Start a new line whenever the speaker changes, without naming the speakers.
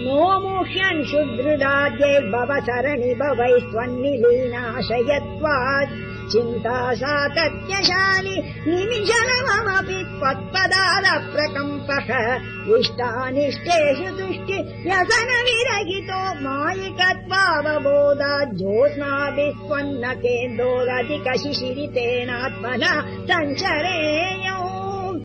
नो मुह्यन् सुदृढाद्यैर्भव सरणि भवैस्त्वन्निलीनाशयत्वात् चिन्ता सा तत्यशालि निमिषमपि त्वत्पदादप्रकम्पः। इष्टानिष्टेषु तुष्टि व्यसनविरहितो मायिकत्वावबोधा ज्योत्नादि त्वन्न केन्दोरधिकशिशिरितेनात्मना सञ्चरेय